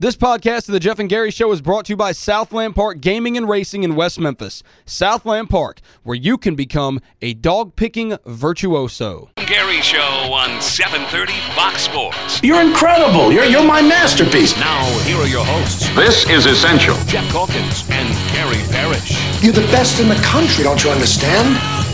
This podcast of the Geoff and Gary Show is brought to you by Southland Park Gaming and Racing in West Memphis. Southland Park, where you can become a dog-picking virtuoso. Gary Show on 730 Fox Sports. You're incredible. You're, you're my masterpiece. Now, here are your hosts, This is essential. Geoff Calkins and Gary Parrish. You're the best in the country, don't you understand?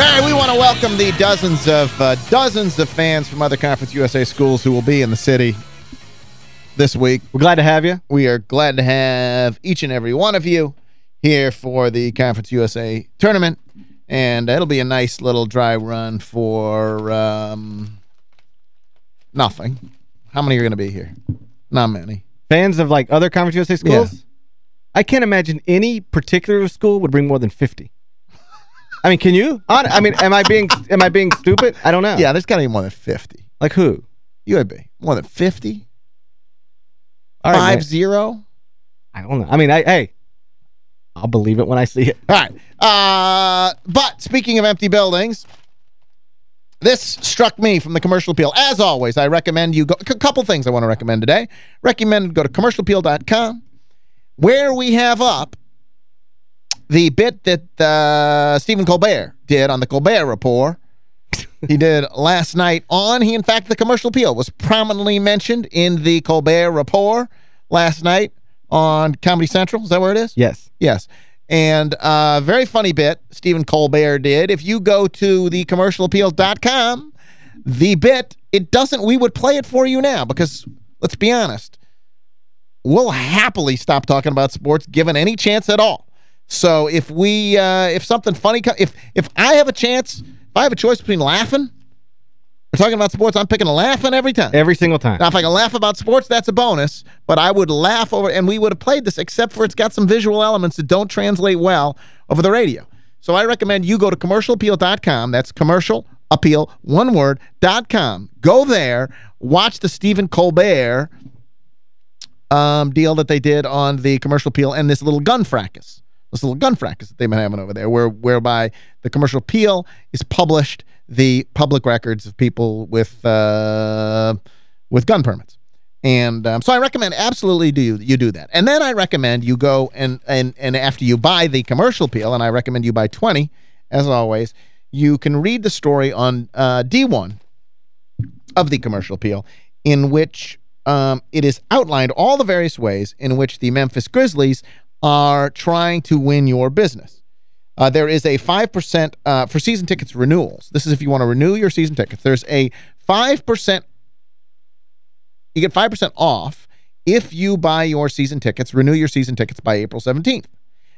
Right, we want to welcome the dozens of uh, dozens of fans from other Conference USA schools who will be in the city this week. We're glad to have you. We are glad to have each and every one of you here for the Conference USA tournament. And it'll be a nice little dry run for um, nothing. How many are going to be here? Not many. Fans of like other Conference USA schools? Yeah. I can't imagine any particular school would bring more than 50. I mean, can you? I mean, am I being am I being stupid? I don't know. Yeah, there's got to be more than 50. Like who? UAB. More than 50? All right, man. Five zero? I don't know. I mean, I hey, I'll believe it when I see it. All right. Uh, but speaking of empty buildings, this struck me from the commercial appeal. As always, I recommend you go. A couple things I want to recommend today. Recommend go to commercialappeal.com where we have up the bit that uh, Stephen Colbert did on the Colbert Report. he did last night on. He, in fact, the commercial appeal was prominently mentioned in the Colbert Report last night on Comedy Central. Is that where it is? Yes. Yes. And uh very funny bit Stephen Colbert did. If you go to thecommercialappeal.com, the bit, it doesn't, we would play it for you now because, let's be honest, we'll happily stop talking about sports given any chance at all. So if we, uh if something funny, if if I have a chance, if I have a choice between laughing or talking about sports, I'm picking a laughing every time. Every single time. Now, if I can laugh about sports, that's a bonus. But I would laugh over, and we would have played this, except for it's got some visual elements that don't translate well over the radio. So I recommend you go to commercialappeal.com. That's commercial appeal, one word, dot com. Go there, watch the Stephen Colbert um, deal that they did on the commercial appeal and this little gun fracas. This little gun fracas that they've been having over there, where whereby the commercial appeal is published the public records of people with uh, with gun permits. And um, so I recommend absolutely do you, you do that. And then I recommend you go and, and, and after you buy the commercial appeal, and I recommend you buy 20, as always, you can read the story on uh, D1 of the commercial appeal in which um, it is outlined all the various ways in which the Memphis Grizzlies are trying to win your business. Uh, there is a 5% uh, for season tickets renewals. This is if you want to renew your season tickets. There's a 5% you get 5% off if you buy your season tickets, renew your season tickets by April 17th.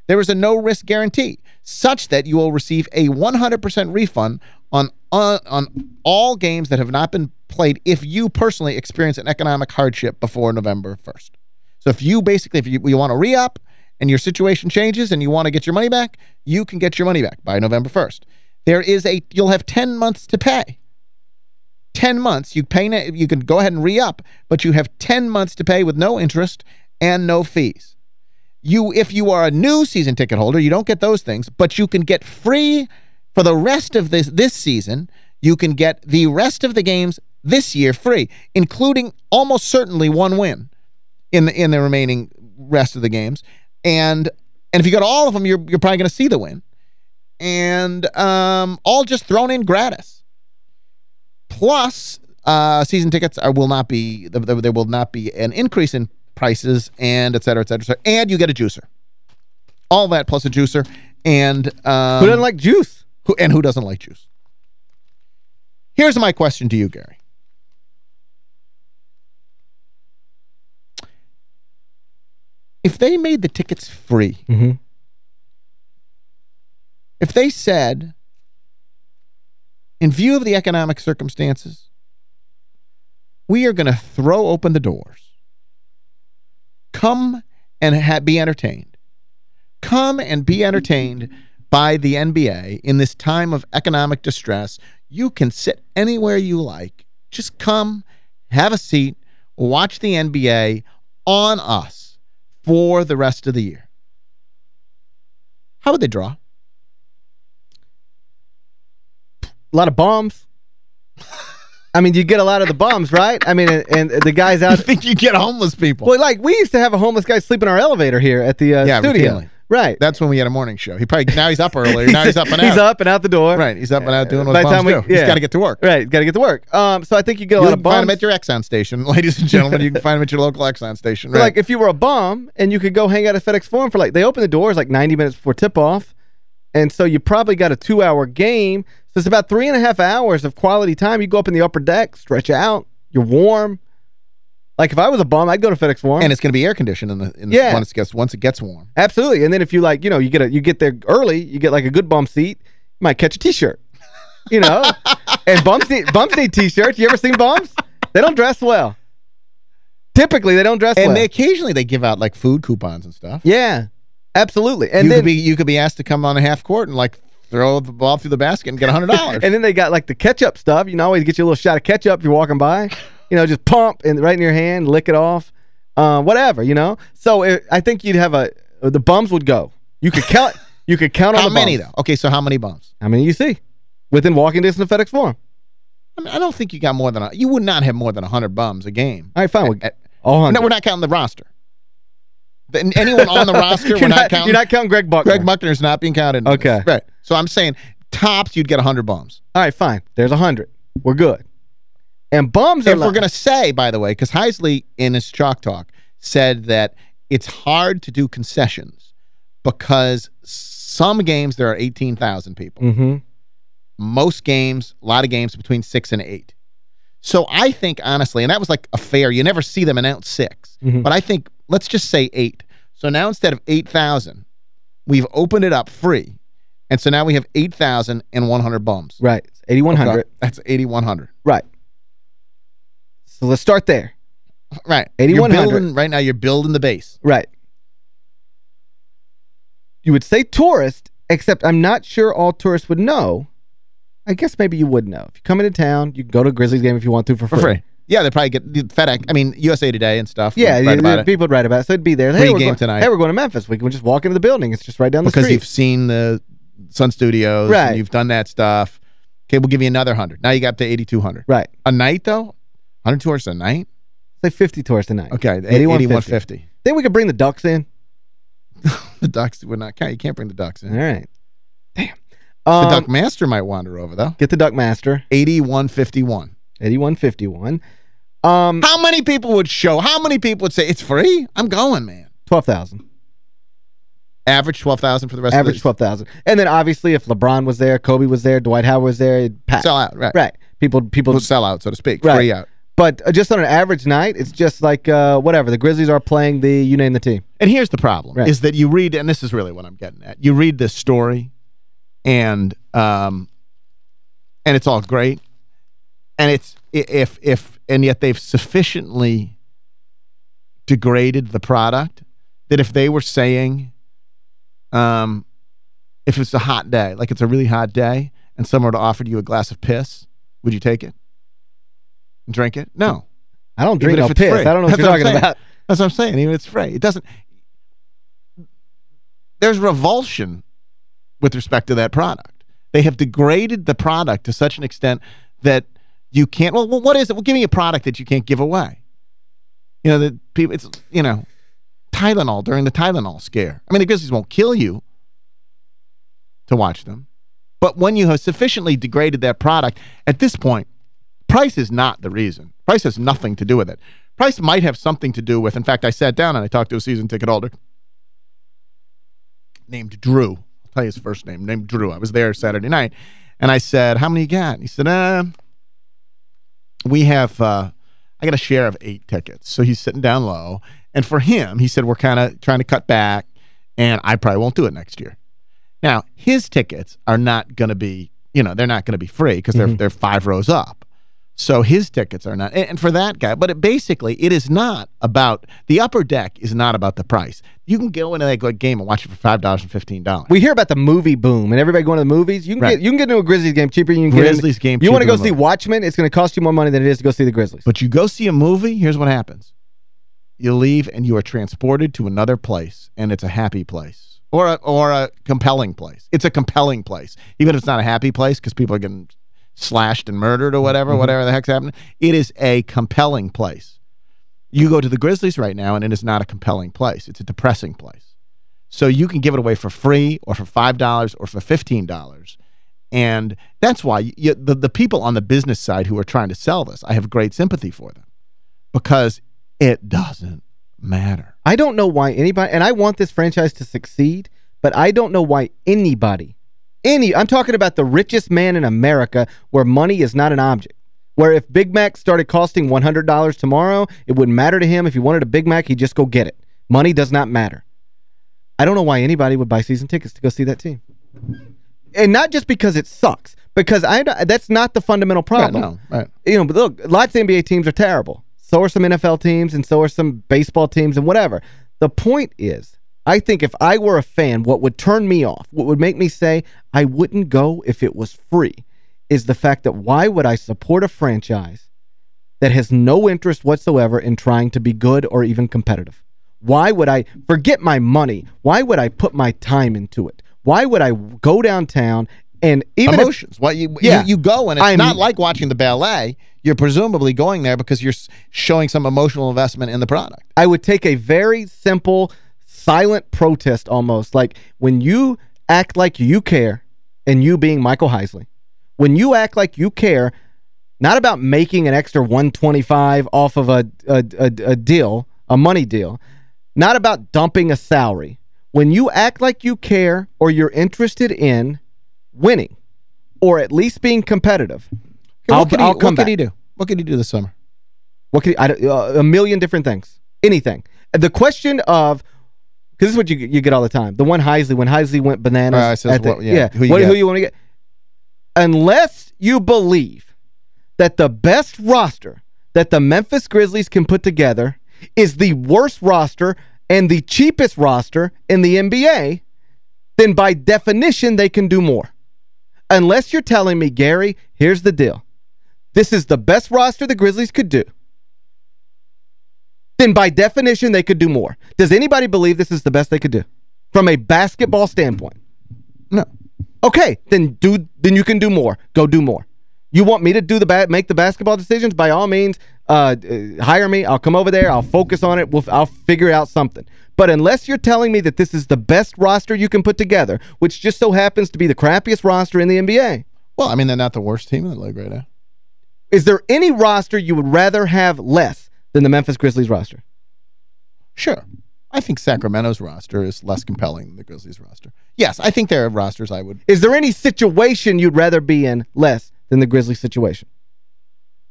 There is a no-risk guarantee, such that you will receive a 100% refund on, on, on all games that have not been played if you personally experience an economic hardship before November 1st. So if you basically, if you, you want to re-up and your situation changes and you want to get your money back, you can get your money back by November 1st. There is a, you'll have 10 months to pay. 10 months. You pay you can go ahead and re-up, but you have 10 months to pay with no interest and no fees. You if you are a new season ticket holder, you don't get those things, but you can get free for the rest of this this season. You can get the rest of the games this year free, including almost certainly one win in the in the remaining rest of the games. And and if you go to all of them, you're you're probably going to see the win. And um all just thrown in gratis. Plus, uh, season tickets are will not be there will not be an increase in prices and et cetera, et cetera, et cetera. And you get a juicer. All that plus a juicer. And um, Who doesn't like juice? who and who doesn't like juice? Here's my question to you, Gary. If they made the tickets free, Mhm. if they said, in view of the economic circumstances, we are going to throw open the doors. Come and be entertained. Come and be entertained by the NBA in this time of economic distress. You can sit anywhere you like. Just come, have a seat, watch the NBA on us for the rest of the year, how would they draw? A lot of bombs. I mean, you get a lot of the bums, right? I mean, and, and the guys I out... think you get homeless people. Well, like, we used to have a homeless guy sleep in our elevator here at the uh, Yeah, studio. routinely. Right. That's when we had a morning show. He probably now he's up earlier. Now he's up and out. He's up and out the door. Right. He's up and out doing what By the bums time we- do. He's yeah. got to get to work. Right. Got to get to work. Um, so I think you get a You lot can find him at your Exxon station, ladies and gentlemen. You can find him at your local Exxon station. Right. Like, if you were a bum and you could go hang out at FedEx Forum for, like, they open the doors like 90 minutes before tip-off, and so you probably got a two-hour game. So it's about three and a half hours of quality time. You go up in the upper deck, stretch out, you're warm. Like, if I was a bum, I'd go to FedEx Forum. and it's going to be air conditioned in the, in the Yeah. once it gets once it gets warm. Absolutely. And then if you like, you know, you get a you get there early, you get like a good bum seat, you might catch a t-shirt. You know? and bums need bums need t-shirts. You ever seen bums? They don't dress well. Typically, they don't dress And well. they occasionally they give out like food coupons and stuff. yeah. Absolutely. And you then could be you could be asked to come on a half court and like throw the ball through the basket and get a hundred dollars. and then they got like the ketchup stuff. You know, always get you a little shot of ketchup if you're walking by. You know, just pump and right in your hand, lick it off. Uh, whatever, you know. So it, I think you'd have a the bums would go. You could count you could count on how many bums. though? Okay, so how many bums? How many you see? Within walking distance of FedEx Forum. I, mean, I don't think you got more than a, you would not have more than a hundred bums a game. All right, fine. At- all no, 100. we're not counting the roster. Anyone on the roster, you're we're not, counting. You're not counting Greg Buckner. Greg Buckner's not being counted. this. Okay. Right. So I'm saying tops, you'd get a hundred bums. All right, fine. There's a 100. We're good. And bums are If we're going to say, by the way, because Heisley in his chalk talk said that it's hard to do concessions because some games there are 18,000 people. Mhm. Most games, a lot of games between six and eight. So I think, honestly, and that was like a fair, you never see them announce 6 Mhm. But I think, let's just say eight. So now instead of 8,000, we've opened it up free. And so now we have 8,100 bums. Right. 8100. Okay, That's 8,100. Right. So let's start there. Right. 8,100. Building, right now you're building the base. Right. You would say tourist, except I'm not sure all tourists would know. I guess maybe you would know. If you come into town, you can go to a Grizzlies game if you want to for free. For free. Yeah, they probably get the FedEx. I mean, USA Today and stuff. Yeah, would yeah, write it. people would write about it. So it'd be there. Hey, Free we're game going, tonight. Hey, we're going to Memphis. We can just walk into the building. It's just right down the because street. Because you've seen the Sun Studios. Right. And you've done that stuff. Okay, we'll give you another 100. Now you got up to 8,200. Right. A night, though? 100 tourists a night? Say 50 tourists a night. Okay, 81.50. 8150. Then we could bring the Ducks in. The Ducks would not count. You can't bring the Ducks in. All right. Damn. The Um, Duck Master might wander over, though. Get the Duck Master. 8151. 8151. Um, How many people would show? How many people would say, it's free? I'm going, man. 12,000. Average 12,000 for the rest Average of the 12,000. And then obviously if LeBron was there, Kobe was there, Dwight Howard was there, it'd pack. Sell out, right. Right. People people We'll sell out, so to speak. Right. Free out. But uh, just on an average night, it's just like uh, whatever. The Grizzlies are playing the you name the team. And here's the problem, Right. is that you read, and this is really what I'm getting at, you read this story, and um, and it's all great, and it's, if, if, and yet they've sufficiently degraded the product that if they were saying, um, if it's a hot day, like it's a really hot day, and someone were to offer you a glass of piss, would you take it? Drink it? No. I don't drink Even no piss. free. I don't know what That's you're what I'm talking saying. about. That's what I'm saying. Even if it's free. It doesn't... There's revulsion with respect to that product. They have degraded the product to such an extent that you can't... Well, what is it? Well, give me a product that you can't give away. You know, the people... It's, you know, Tylenol during the Tylenol scare. I mean, the Grizzlies won't kill you to watch them. But when you have sufficiently degraded that product, at this point, price is not the reason. Price has nothing to do with it. Price might have something to do with, in fact, I sat down and I talked to a season ticket holder named Drew. I'll tell you his first name, named Drew. I was there Saturday night. And I said, how many you got? And he said, uh, we have, uh, I got a share of eight tickets. So he's sitting down low. And for him, he said, we're kind of trying to cut back and I probably won't do it next year. Now, his tickets are not going to be, you know, they're not going to be free because they're, they're five rows up. So his tickets are not. And, for that guy, but it basically, it is not about, the upper deck is not about the price. You can go into that game and watch it for $5 and $15. We hear about the movie boom and everybody going to the movies. You can Right. get you can get into a Grizzlies game cheaper. than You can Grizzlies get in, game You want to go see movie. Watchmen? It's going to cost you more money than it is to go see the Grizzlies. But you go see a movie, here's what happens. You leave and you are transported to another place, and it's a happy place. Or a, or a compelling place. It's a compelling place. Even if it's not a happy place because people are getting slashed and murdered or whatever, mm-hmm. whatever the heck's happening. It is a compelling place. You go to the Grizzlies right now, and it is not a compelling place. It's a depressing place. So you can give it away for free or for $5 or for $15. And that's why you, the, the people on the business side who are trying to sell this, I have great sympathy for them because it doesn't matter. I don't know why anybody, and I want this franchise to succeed, but I don't know why anybody, any, I'm talking about the richest man in America where money is not an object. Where if Big Mac started costing $100 tomorrow, it wouldn't matter to him. If he wanted a Big Mac, he'd just go get it. Money does not matter. I don't know why anybody would buy season tickets to go see that team. And not just because it sucks, because I that's not the fundamental problem no, right. you know, but look, lots of NBA teams are terrible. So are some NFL teams and so are some baseball teams and whatever. The point is, I think if I were a fan, what would turn me off, what would make me say I wouldn't go if it was free, is the fact that why would I support a franchise that has no interest whatsoever in trying to be good or even competitive? Why would I forget my money? Why would I put my time into it? Why would I go downtown and even if, Emotions. Well, you, Yeah. you, you go, and it's I'm- not like watching the ballet. You're presumably going there because you're showing some emotional investment in the product. I would take a very simple, silent protest almost. Like when you act like you care, and you being Michael Heisley, when you act like you care, not about making an extra 125 off of a, a, a, a deal, a money deal, not about dumping a salary. When you act like you care or you're interested in winning or at least being competitive, Okay, I'll, what could, I'll he, come what back. could he do? What could he do this summer? What could I, don't- uh, a million different things. Anything. The question of because this is what you you get all the time. The one Heisley when Heisley went bananas. Right, says at the- what- yeah, who you what, who you want to get? Unless you believe that the best roster that the Memphis Grizzlies can put together is the worst roster and the cheapest roster in the NBA, then by definition they can do more. Unless you're telling me, Gary, here's the deal. This is the best roster the Grizzlies could do. Then by definition, they could do more. Does anybody believe this is the best they could do? From a basketball standpoint. No. Okay, then do then you can do more. Go do more. You want me to do the make the basketball decisions? By all means, uh, uh, hire me. I'll come over there. I'll focus on it. We'll, I'll figure out something. But unless you're telling me that this is the best roster you can put together, which just so happens to be the crappiest roster in the NBA, Well, I mean, they're not the worst team in the league right now. is there any roster you would rather have less than the Memphis Grizzlies roster? Sure. I think Sacramento's roster is less compelling than the Grizzlies roster. Yes, I think there are rosters I would... Is there any situation you'd rather be in less than the Grizzlies situation?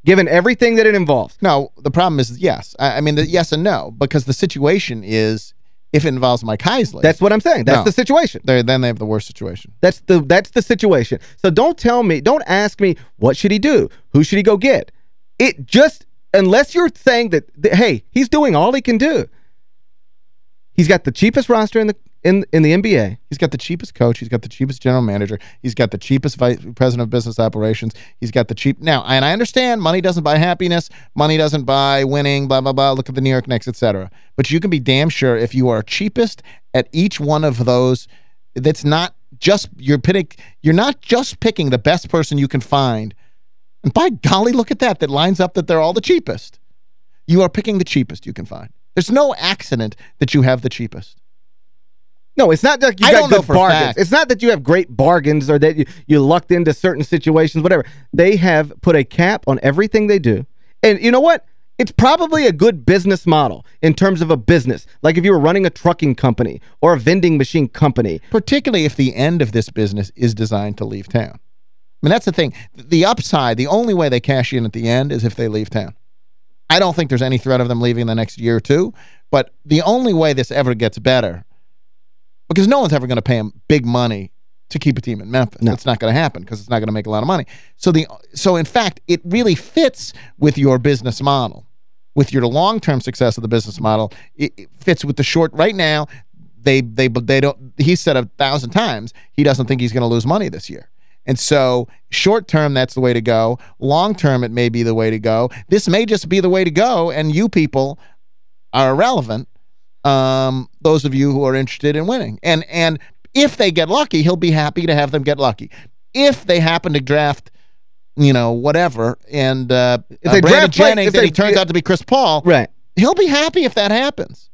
Given everything that it involves. No, the problem is yes. I, I mean, the yes and no, because the situation is if it involves Mike Heisley, That's what I'm saying. That's No. the situation. they're- then they have the worst situation. That's the that's the situation. So don't tell me, don't ask me what should he do? Who should he go get? It just unless you're saying that, that hey, he's doing all he can do. He's got the cheapest roster in the in in the NBA. He's got the cheapest coach. He's got the cheapest general manager. He's got the cheapest vice president of business operations. He's got the cheap... Now, and I understand money doesn't buy happiness. Money doesn't buy winning, blah, blah, blah. Look at the New York Knicks, etc. But you can be damn sure if you are cheapest at each one of those, that's not just... You're, picking, you're not just picking the best person you can find. And by golly, look at that. That lines up that they're all the cheapest. You are picking the cheapest you can find. There's no accident that you have the cheapest. No, it's not that you I got don't know good bargains. It's not that you have great bargains or that you, you lucked into certain situations, whatever. They have put a cap on everything they do. And you know what? It's probably a good business model in terms of a business. Like if you were running a trucking company or a vending machine company. particularly if the end of this business is designed to leave town. I mean, that's the thing. The upside, the only way they cash in at the end is if they leave town. I don't think there's any threat of them leaving the next year or two, but the only way this ever gets better, because no one's ever going to pay them big money to keep a team in Memphis. That's not going to happen because it's not going to make a lot of money. So the so in fact, it really fits with your business model. With your long-term success of the business model, it, it fits with the short right now. They they they don't he said a thousand times he doesn't think he's going to lose money this year. And so short term, that's the way to go. Long term, it may be the way to go. This may just be the way to go, and you people are irrelevant, um, those of you who are interested in winning. And and if they get lucky, he'll be happy to have them get lucky. If they happen to draft, you know, whatever, and uh, If uh, they Brandon draft, like, Jennings, if and they- he turns out to be Chris Paul, Right. he'll be happy if that happens.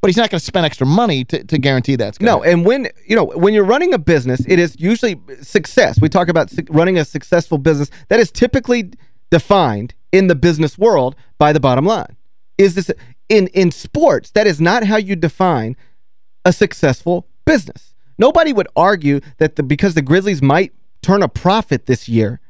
But he's not going to spend extra money to, to guarantee that's going No, and when you know when you're running a business, it is usually success. We talk about running a successful business that is typically defined in the business world by the bottom line. Is this in in sports? That is not how you define a successful business. Nobody would argue that the because the Grizzlies might turn a profit this year,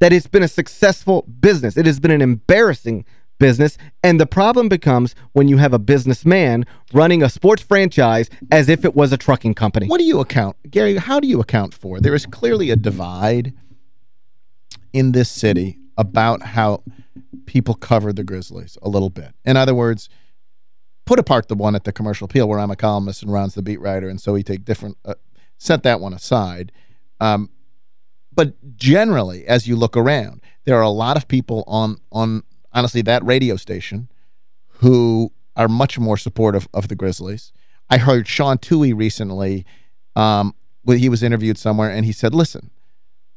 that it's been a successful business. It has been an embarrassing business, and the problem becomes when you have a businessman running a sports franchise as if it was a trucking company. What do you account, Gary, how do you account for? There is clearly a divide in this city about how people cover the Grizzlies a little bit. In other words, put apart the one at the Commercial Appeal where I'm a columnist and Ron's the beat writer, and so we take different, uh, set that one aside. Um, but generally, as you look around, there are a lot of people on, on honestly, that radio station who are much more supportive of the Grizzlies. I heard Sean Tuohy recently, um, when he was interviewed somewhere, and he said, listen,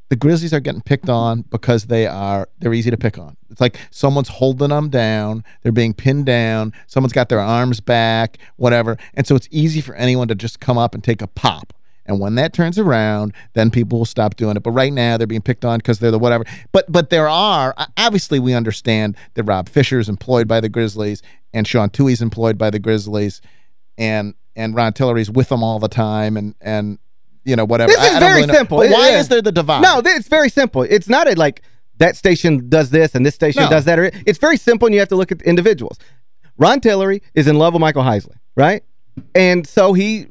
the Grizzlies are getting picked on because they are they're easy to pick on. It's like someone's holding them down, they're being pinned down, someone's got their arms back, whatever. And so it's easy for anyone to just come up and take a pop. And when that turns around, then people will stop doing it. But right now, they're being picked on because they're the whatever. But but there are, obviously we understand that Rob Fisher is employed by the Grizzlies and Sean Tuohy's employed by the Grizzlies and and Ron Tillery's with them all the time and and you know whatever. This is I very really simple. Why is there the divide? No, it's very simple. It's not a, like that station does this and this station No. does that. or- It's very simple and you have to look at the individuals. Ron Tillery is in love with Michael Heisley, right? And so he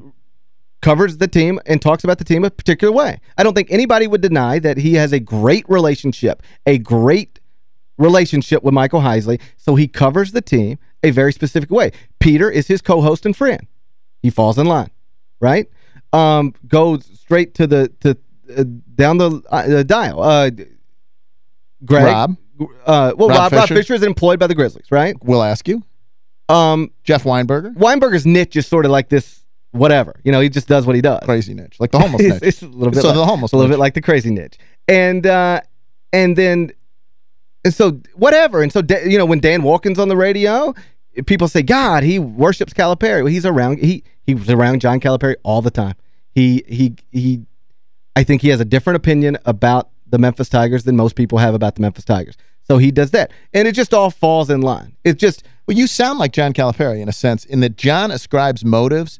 covers the team and talks about the team a particular way. I don't think anybody would deny that he has a great relationship, a great relationship with Michael Heisley, so he covers the team a very specific way. Peter is his co-host and friend. He falls in line, right? Um, goes straight to the to uh, down the, uh, the dial. Uh, Greg, Rob? uh, well, Rob Rob, Rob Fisher? Fisher is employed by the Grizzlies, right? We'll ask you. Um, Jeff Weinberger? Weinberger's niche is sort of like this, whatever. You know, he just does what he does. Crazy niche. Like the homeless it's, niche. it's a little bit So like, the homeless a little niche. bit like the crazy niche. And uh, and then and so whatever. And so you know when Dan Wolken's on the radio, people say God, he worships Calipari. Well, he's around he he was around John Calipari all the time. He he he I think he has a different opinion about the Memphis Tigers than most people have about the Memphis Tigers. So he does that. And it just all falls in line. It just Well, you sound like John Calipari in a sense, in that John ascribes motives,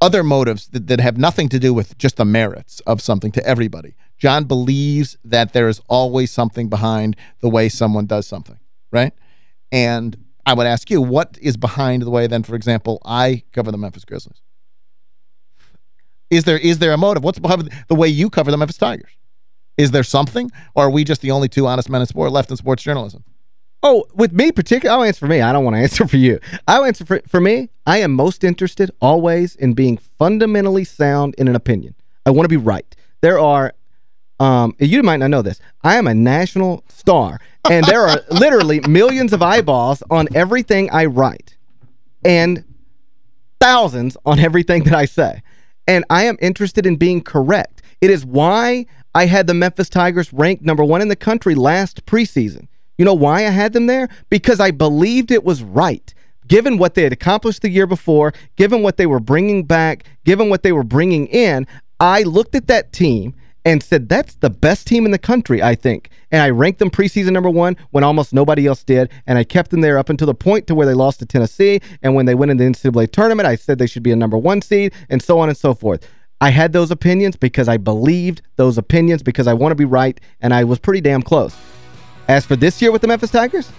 other motives that, that have nothing to do with just the merits of something to everybody. John believes that there is always something behind the way someone does something, right? And I would ask you, what is behind the way then, for example, I cover the Memphis Grizzlies? Is there is there a motive? What's behind the way you cover the Memphis Tigers? Is there something? Or are we just the only two honest men in sport left in sports journalism? Oh, with me particularly, I'll answer for me. I don't want to answer for you. I'll answer for, for me. I am most interested always in being fundamentally sound in an opinion. I want to be right. There are, um, you might not know this, I am a national star, and there are literally millions of eyeballs on everything I write, and thousands on everything that I say. And I am interested in being correct. It is why I had the Memphis Tigers ranked number one in the country last preseason. You know why I had them there? Because I believed it was right. Given what they had accomplished the year before, given what they were bringing back, given what they were bringing in, I looked at that team and said, that's the best team in the country, I think. And I ranked them preseason number one when almost nobody else did, and I kept them there up until the point to where they lost to Tennessee, and when they went in the NCAA tournament, I said they should be a number one seed, and so on and so forth. I had those opinions because I believed those opinions because I want to be right, and I was pretty damn close. As for this year with the Memphis Tigers,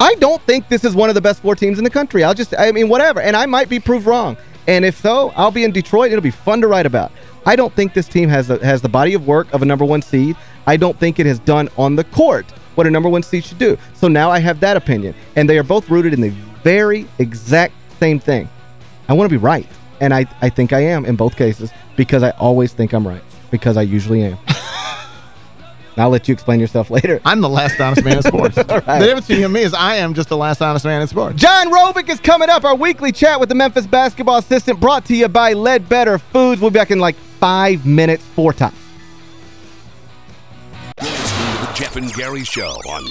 I don't think this is one of the best four teams in the country. I'll just, I mean, whatever. And I might be proved wrong. And if so, I'll be in Detroit. It'll be fun to write about. I don't think this team has a, has the body of work of a number one seed. I don't think it has done on the court what a number one seed should do. So now I have that opinion. And they are both rooted in the very exact same thing. I want to be right. And I, I think I am in both cases because I always think I'm right. Because I usually am. I'll let you explain yourself later. I'm the last honest man in sports. right. The difference between you and me is I am just the last honest man in sports. John Robic is coming up. Our weekly chat with the Memphis basketball assistant brought to you by Ledbetter Foods. We'll be back in like five minutes, four times. The Geoff and Gary Show on